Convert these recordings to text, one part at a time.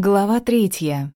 Глава третья.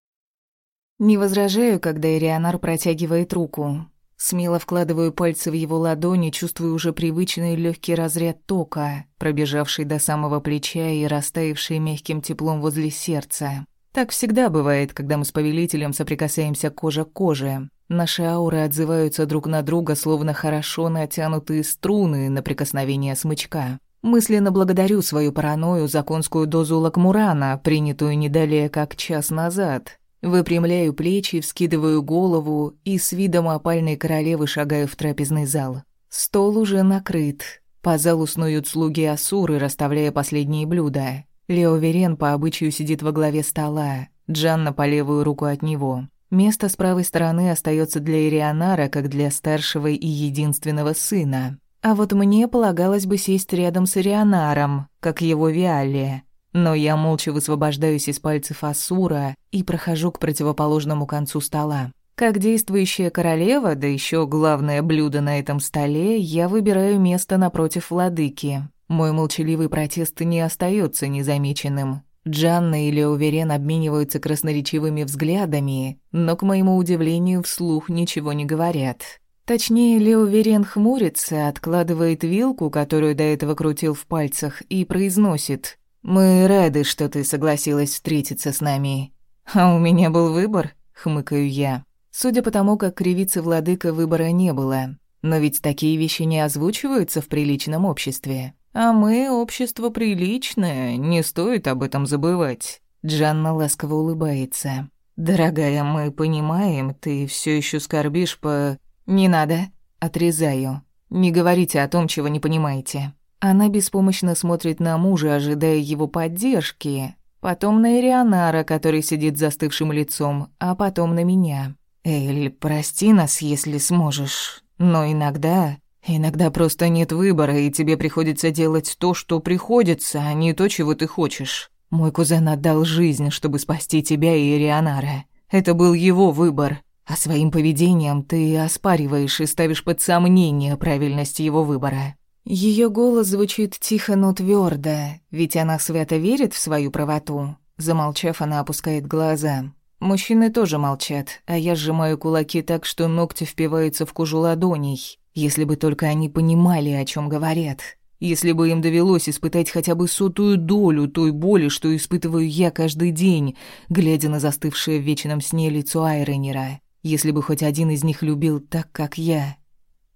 Не возражаю, когда Ирианар протягивает руку. Смело вкладываю пальцы в его ладони, чувствую уже привычный легкий разряд тока, пробежавший до самого плеча и растаявший мягким теплом возле сердца. Так всегда бывает, когда мы с повелителем соприкасаемся кожа к коже. Наши ауры отзываются друг на друга, словно хорошо натянутые струны на прикосновение смычка. Мысленно благодарю свою паранойю за конскую дозу лакмурана, принятую не далее как час назад. Выпрямляю плечи, вскидываю голову и с видом опальной королевы шагаю в трапезный зал. Стол уже накрыт. По залу снуют слуги Асуры, расставляя последние блюда. Лео Верен по обычаю сидит во главе стола, Джанна по левую руку от него. Место с правой стороны остается для Ирианара, как для старшего и единственного сына. А вот мне полагалось бы сесть рядом с Ирионаром, как его Виалия. Но я молча высвобождаюсь из пальцев Асура и прохожу к противоположному концу стола. Как действующая королева, да еще главное блюдо на этом столе, я выбираю место напротив владыки. Мой молчаливый протест не остается незамеченным. Джанна и Леоверен обмениваются красноречивыми взглядами, но, к моему удивлению, вслух ничего не говорят. Точнее, Лео Верен хмурится, откладывает вилку, которую до этого крутил в пальцах, и произносит «Мы рады, что ты согласилась встретиться с нами». «А у меня был выбор», — хмыкаю я. Судя по тому, как кривится владыка, выбора не было. Но ведь такие вещи не озвучиваются в приличном обществе. А мы общество приличное, не стоит об этом забывать. Джанна ласково улыбается. «Дорогая, мы понимаем, ты все еще скорбишь по...» «Не надо». Отрезаю. «Не говорите о том, чего не понимаете». Она беспомощно смотрит на мужа, ожидая его поддержки, потом на Ирианара, который сидит застывшим лицом, а потом на меня. «Эль, прости нас, если сможешь, но иногда... Иногда просто нет выбора, и тебе приходится делать то, что приходится, а не то, чего ты хочешь. Мой кузен отдал жизнь, чтобы спасти тебя и Ирианара. Это был его выбор. А своим поведением ты оспариваешь и ставишь под сомнение правильность его выбора. Ее голос звучит тихо, но твердо, ведь она свято верит в свою правоту. Замолчав, она опускает глаза. Мужчины тоже молчат, а я сжимаю кулаки так, что ногти впиваются в кожу ладоней. Если бы только они понимали, о чем говорят. Если бы им довелось испытать хотя бы сотую долю той боли, что испытываю я каждый день, глядя на застывшее в вечном сне лицо Айренера если бы хоть один из них любил так, как я.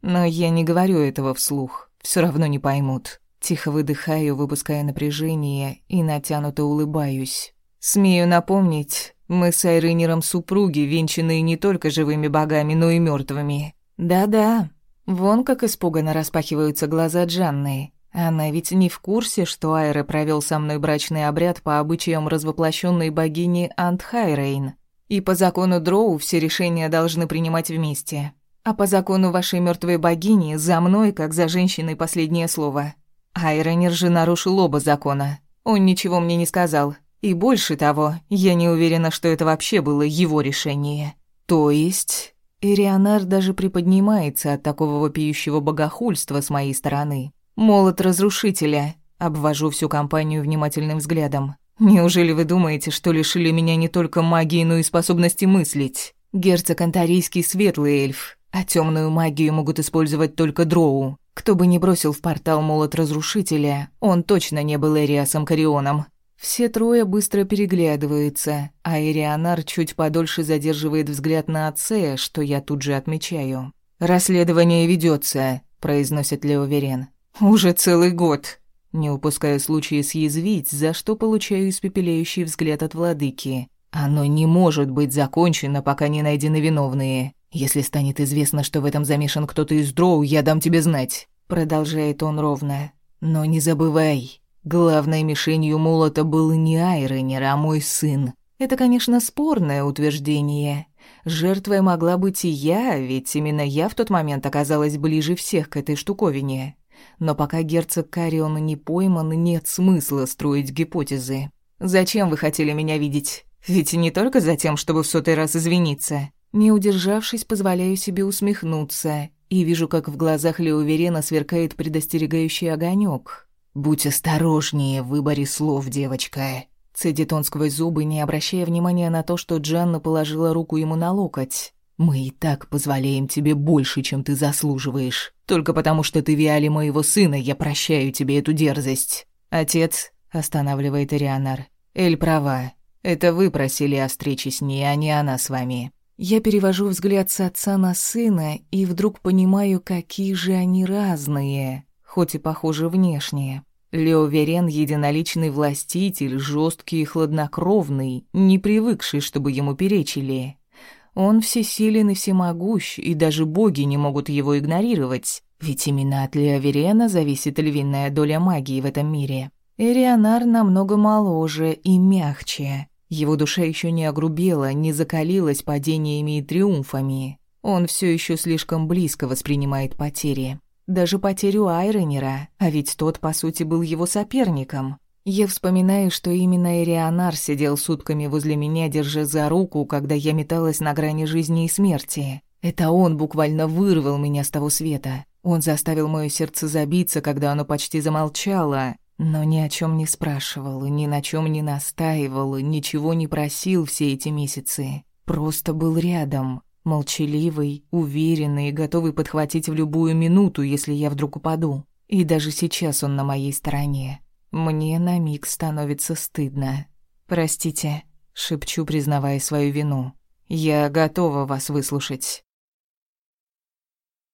Но я не говорю этого вслух, все равно не поймут. Тихо выдыхаю, выпуская напряжение, и натянуто улыбаюсь. Смею напомнить, мы с Айренером супруги, венчанные не только живыми богами, но и мертвыми. Да-да, вон как испуганно распахиваются глаза Джанны. Она ведь не в курсе, что Айре провел со мной брачный обряд по обычаям развоплощенной богини Антхайрейн. И по закону Дроу все решения должны принимать вместе. А по закону вашей мертвой богини за мной, как за женщиной, последнее слово. Айронер же нарушил оба закона. Он ничего мне не сказал. И больше того, я не уверена, что это вообще было его решение. То есть... Ирионар даже приподнимается от такого вопиющего богохульства с моей стороны. Молот разрушителя. Обвожу всю компанию внимательным взглядом. Неужели вы думаете, что лишили меня не только магии, но и способности мыслить? Герцог Антарийский светлый эльф, а темную магию могут использовать только дроу. Кто бы ни бросил в портал молот разрушителя, он точно не был Эриасом Карионом. Все трое быстро переглядываются, а Эрианар чуть подольше задерживает взгляд на отце, что я тут же отмечаю. «Расследование ведется, произносит Лео Верен. «Уже целый год. Не упускаю случая съязвить, за что получаю испепеляющий взгляд от владыки. Оно не может быть закончено, пока не найдены виновные. Если станет известно, что в этом замешан кто-то из дроу, я дам тебе знать. Продолжает он ровно. Но не забывай, главной мишенью молота был не Айренер, а мой сын. Это, конечно, спорное утверждение. Жертвой могла быть и я, ведь именно я в тот момент оказалась ближе всех к этой штуковине. Но пока герцог Карион не пойман, нет смысла строить гипотезы. «Зачем вы хотели меня видеть? Ведь не только за тем, чтобы в сотый раз извиниться». Не удержавшись, позволяю себе усмехнуться и вижу, как в глазах Леуверена сверкает предостерегающий огонек. «Будь осторожнее в выборе слов, девочка. Цедит он сквозь зубы, не обращая внимания на то, что Джанна положила руку ему на локоть. «Мы и так позволяем тебе больше, чем ты заслуживаешь. Только потому, что ты Виали моего сына, я прощаю тебе эту дерзость». «Отец», — останавливает Ирианар, — «Эль права. Это вы просили о встрече с ней, а не она с вами». Я перевожу взгляд с отца на сына и вдруг понимаю, какие же они разные, хоть и похожи внешне. Лео Верен — единоличный властитель, жесткий и хладнокровный, не привыкший, чтобы ему перечили. Он всесилен и всемогущ, и даже боги не могут его игнорировать, ведь именно от Лео Верена зависит львиная доля магии в этом мире. Эрионар намного моложе и мягче. Его душа еще не огрубела, не закалилась падениями и триумфами. Он все еще слишком близко воспринимает потери. Даже потерю Айронера, а ведь тот, по сути, был его соперником. Я вспоминаю, что именно Эрионар сидел сутками возле меня, держа за руку, когда я металась на грани жизни и смерти. Это он буквально вырвал меня с того света. Он заставил мое сердце забиться, когда оно почти замолчало, но ни о чем не спрашивал, ни на чем не настаивал, ничего не просил все эти месяцы. Просто был рядом, Молчаливый, уверенный готовый подхватить в любую минуту, если я вдруг упаду. И даже сейчас он на моей стороне. Мне на миг становится стыдно. «Простите», — шепчу, признавая свою вину. «Я готова вас выслушать».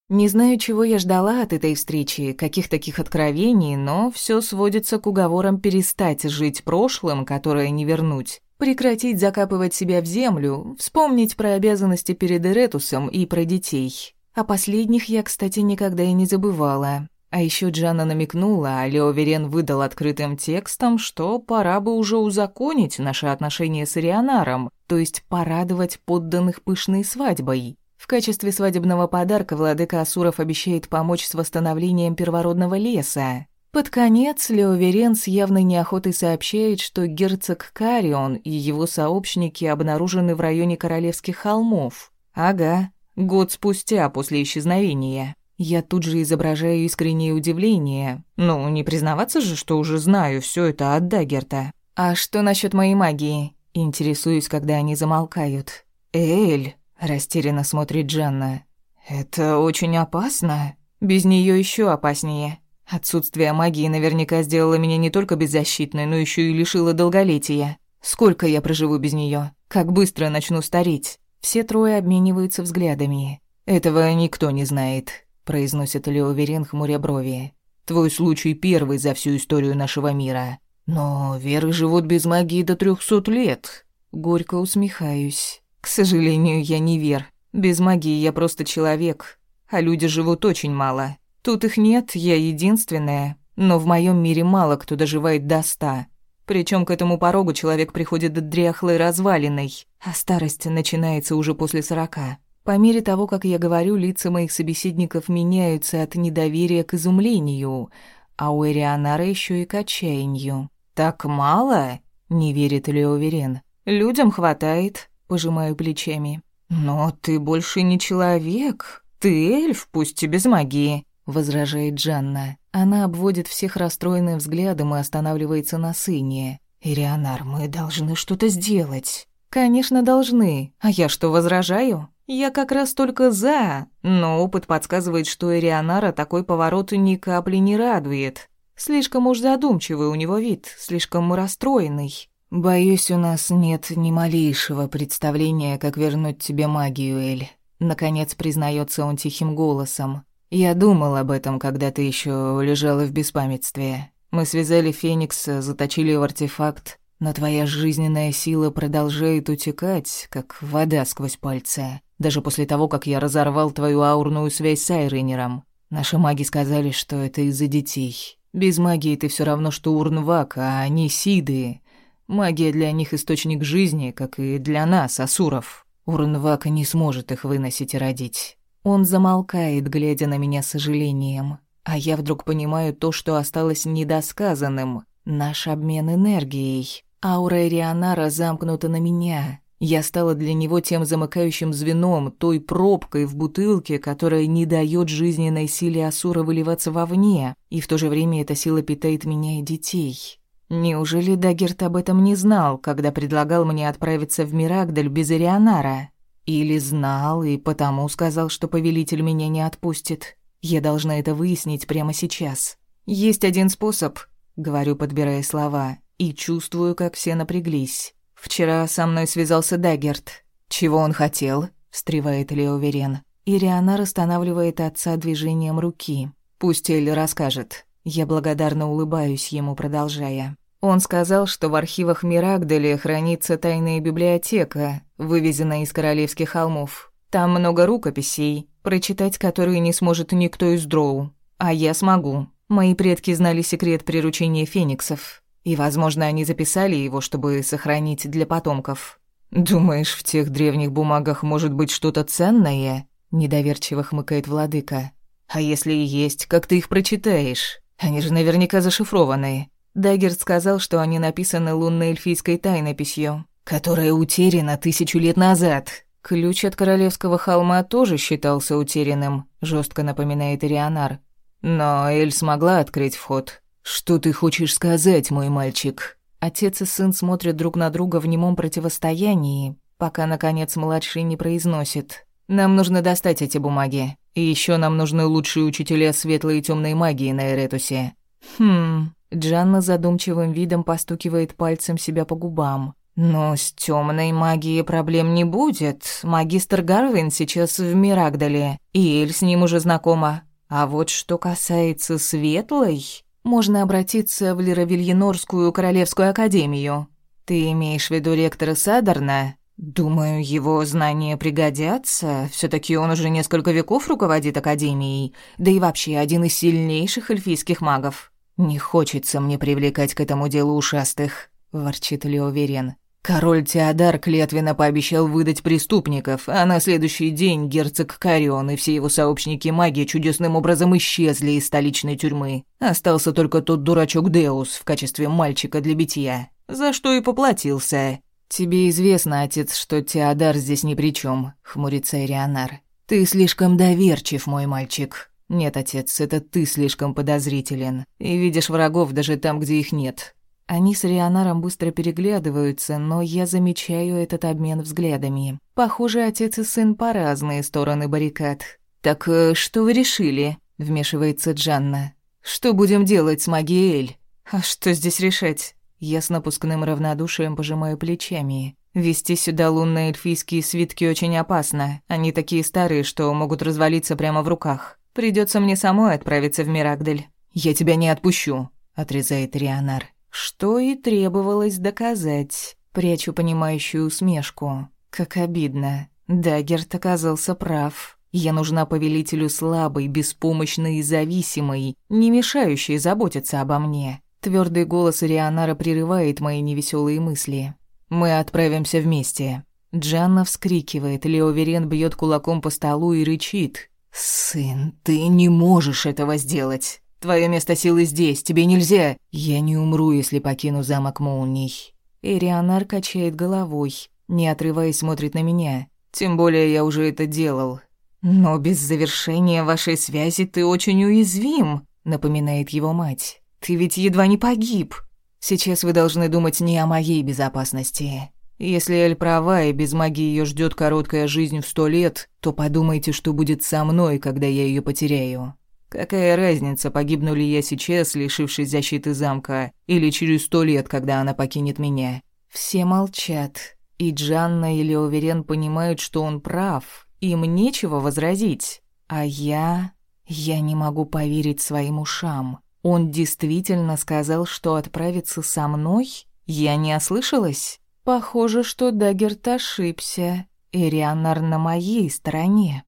Не знаю, чего я ждала от этой встречи, каких таких откровений, но все сводится к уговорам перестать жить прошлым, которое не вернуть, Прекратить закапывать себя в землю, вспомнить про обязанности перед Эретусом и про детей. О последних я, кстати, никогда и не забывала. А еще Джанна намекнула, а Лео Верен выдал открытым текстом, что пора бы уже узаконить наши отношения с Ирионаром, то есть порадовать подданных пышной свадьбой. В качестве свадебного подарка владыка Асуров обещает помочь с восстановлением первородного леса. Под конец Леоверен с явной неохотой сообщает, что герцог Карион и его сообщники обнаружены в районе Королевских холмов. Ага, год спустя после исчезновения. Я тут же изображаю искреннее удивление. Ну, не признаваться же, что уже знаю все это от Дагерта. А что насчет моей магии? Интересуюсь, когда они замолкают. Эль, растерянно смотрит Джанна. Это очень опасно. Без нее еще опаснее. Отсутствие магии наверняка сделало меня не только беззащитной, но еще и лишило долголетия. Сколько я проживу без нее? Как быстро начну стареть? Все трое обмениваются взглядами. «Этого никто не знает», — произносит Лео Верен, хмуря брови. «Твой случай первый за всю историю нашего мира. Но веры живут без магии до трехсот лет». Горько усмехаюсь. «К сожалению, я не вер. Без магии я просто человек, а люди живут очень мало. Тут их нет, я единственная, но в моем мире мало кто доживает до ста. Причем к этому порогу человек приходит дряхлой развалиной, а старость начинается уже после сорока. По мере того, как я говорю, лица моих собеседников меняются от недоверия к изумлению, а у Эрианара еще и к отчаянию. «Так мало?» — не верит Лео Верен. «Людям хватает», — пожимаю плечами. «Но ты больше не человек. Ты эльф, пусть и без магии. — возражает Джанна. Она обводит всех расстроенным взглядом и останавливается на сыне. «Ирианар, мы должны что-то сделать». «Конечно, должны. А я что, возражаю? Я как раз только за. Но опыт подсказывает, что Ирианара такой поворот ни капли не радует. Слишком уж задумчивый у него вид, слишком расстроенный». «Боюсь, у нас нет ни малейшего представления, как вернуть тебе магию, Эль». Наконец признается он тихим голосом. Я думал об этом, когда ты еще лежала в беспамятстве. Мы связали Феникса, заточили в артефакт, но твоя жизненная сила продолжает утекать, как вода сквозь пальцы. Даже после того, как я разорвал твою аурную связь с Айренером. Наши маги сказали, что это из-за детей. Без магии ты все равно, что Урнвак, а они Сиды. Магия для них источник жизни, как и для нас, Асуров. Урнвак не сможет их выносить и родить. Он замолкает, глядя на меня с сожалением. А я вдруг понимаю то, что осталось недосказанным. Наш обмен энергией. Аура Эрианара замкнута на меня. Я стала для него тем замыкающим звеном, той пробкой в бутылке, которая не дает жизненной силе Асура выливаться вовне, и в то же время эта сила питает меня и детей. Неужели Дагерт об этом не знал, когда предлагал мне отправиться в Мирагдаль без Ирионара? Или знал и потому сказал, что повелитель меня не отпустит? Я должна это выяснить прямо сейчас. Есть один способ, говорю, подбирая слова, и чувствую, как все напряглись. Вчера со мной связался Даггерт. Чего он хотел? встревает Лео Верен. Ириана останавливает отца движением руки. Пусть Эль расскажет. Я благодарно улыбаюсь ему, продолжая. Он сказал, что в архивах Мирагделя хранится тайная библиотека, вывезенная из королевских холмов. Там много рукописей, прочитать которые не сможет никто из дроу. А я смогу. Мои предки знали секрет приручения фениксов. И, возможно, они записали его, чтобы сохранить для потомков. «Думаешь, в тех древних бумагах может быть что-то ценное?» Недоверчиво хмыкает владыка. «А если и есть, как ты их прочитаешь? Они же наверняка зашифрованы. Даггерт сказал, что они написаны лунно-эльфийской тайнописью, которая утеряна тысячу лет назад. Ключ от королевского холма тоже считался утерянным, жестко напоминает Ирионар. Но Эль смогла открыть вход. Что ты хочешь сказать, мой мальчик? Отец и сын смотрят друг на друга в немом противостоянии, пока наконец младший не произносит: "Нам нужно достать эти бумаги. И еще нам нужны лучшие учителя светлой и темной магии на Эретусе". Хм, Джанна задумчивым видом постукивает пальцем себя по губам. «Но с темной магией проблем не будет. Магистр Гарвин сейчас в Мирагдале, и Эль с ним уже знакома. А вот что касается светлой, можно обратиться в Лировильенорскую Королевскую Академию. Ты имеешь в виду ректора Садерна? Думаю, его знания пригодятся. все таки он уже несколько веков руководит Академией, да и вообще один из сильнейших эльфийских магов». «Не хочется мне привлекать к этому делу ушастых», — ворчит Лео Верен. «Король Теодар клятвенно пообещал выдать преступников, а на следующий день герцог Карион и все его сообщники магии чудесным образом исчезли из столичной тюрьмы. Остался только тот дурачок Деус в качестве мальчика для битья, за что и поплатился». «Тебе известно, отец, что Теодар здесь ни при чем, хмурится Ирианар. «Ты слишком доверчив, мой мальчик», «Нет, отец, это ты слишком подозрителен. И видишь врагов даже там, где их нет». Они с Рионаром быстро переглядываются, но я замечаю этот обмен взглядами. Похоже, отец и сын по разные стороны баррикад. «Так э, что вы решили?» — вмешивается Джанна. «Что будем делать с магией Эль?» «А что здесь решать?» Я с напускным равнодушием пожимаю плечами. Вести сюда лунно-эльфийские свитки очень опасно. Они такие старые, что могут развалиться прямо в руках. Придется мне самой отправиться в Мирагдель. Я тебя не отпущу, отрезает Рионар. Что и требовалось доказать. Прячу понимающую усмешку. Как обидно. Даггерт оказался прав. Я нужна повелителю слабой, беспомощной и зависимой, не мешающей заботиться обо мне. Твердый голос Рионара прерывает мои невеселые мысли. Мы отправимся вместе. Джанна вскрикивает, Лео Верен бьет кулаком по столу и рычит. «Сын, ты не можешь этого сделать. Твое место силы здесь, тебе нельзя. Я не умру, если покину замок молний». Эрианар качает головой, не отрываясь смотрит на меня. «Тем более я уже это делал». «Но без завершения вашей связи ты очень уязвим», — напоминает его мать. «Ты ведь едва не погиб. Сейчас вы должны думать не о моей безопасности. Если Эль права и без магии ее ждет короткая жизнь в сто лет, то подумайте, что будет со мной, когда я ее потеряю. Какая разница, погибну ли я сейчас, лишившись защиты замка, или через сто лет, когда она покинет меня? Все молчат, и Джанна или Оверен понимают, что он прав, им нечего возразить. А я... я не могу поверить своим ушам. Он действительно сказал, что отправится со мной? Я не ослышалась? Похоже, что Даггерт ошибся. Ирианар на моей стороне.